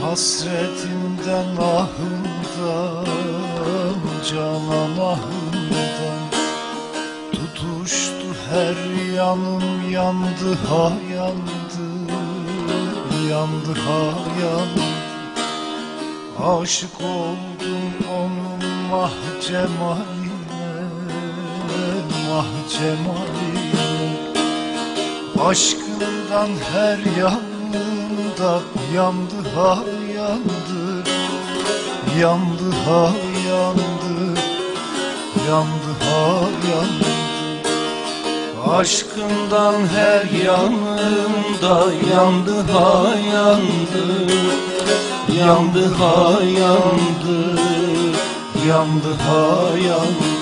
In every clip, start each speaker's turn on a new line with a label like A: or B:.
A: hasretinden ahından Canan ahından. Tutuştu her yanım yandı ha yandı Yandı ha yandı. Aşık oldum onun mah cemaline Mah cemaline Aşkından her yanında yandı ha yandı. Yandı ha yandı. Yandı ha yandı. Aşkından her yanında yandı ha yandı. Yandı ha yandı. Yandı ha yandı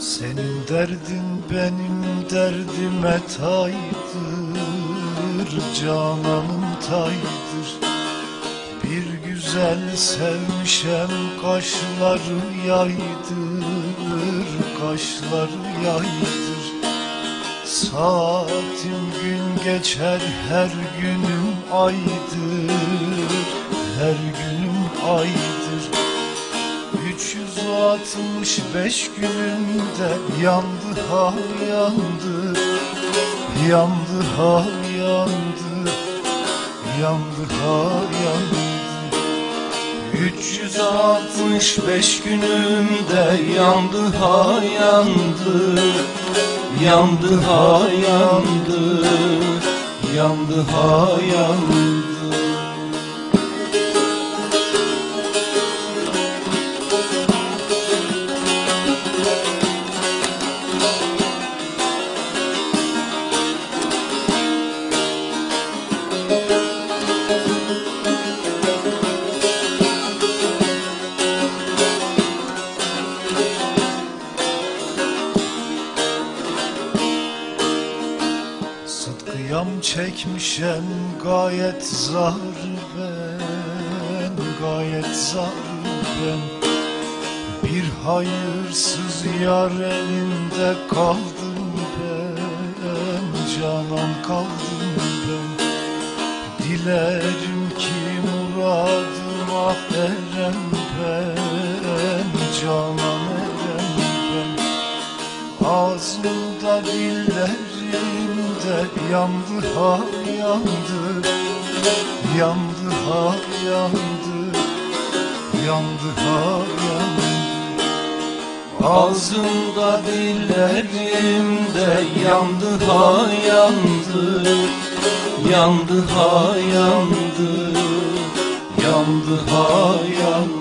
A: Senin derdin benim derdime taydır Cananım taydır. Bir güzel sevmişem kaşları yaydır Kaşları yaydır. Saatim gün geçer her günüm aydır Her günüm aydır 365 günümde yandı ha yandı Yandı ha yandı Yandı ha yandı. 365 günümde yandı ha yandı Yandı ha yandı Yandı ha yandı Sıtkıyam çekmişem gayet zar ben Gayet zar ben. Bir hayırsız yar elinde kaldım ben Canan kaldım ben. Dilerim ki Ağzımda dillerimde yandı ha yandı. Yandı ha yandı Yandı ha yandı. Ağzımda dillerimde yandı ha yandı. Yandı ha yandı Yandı ha yandı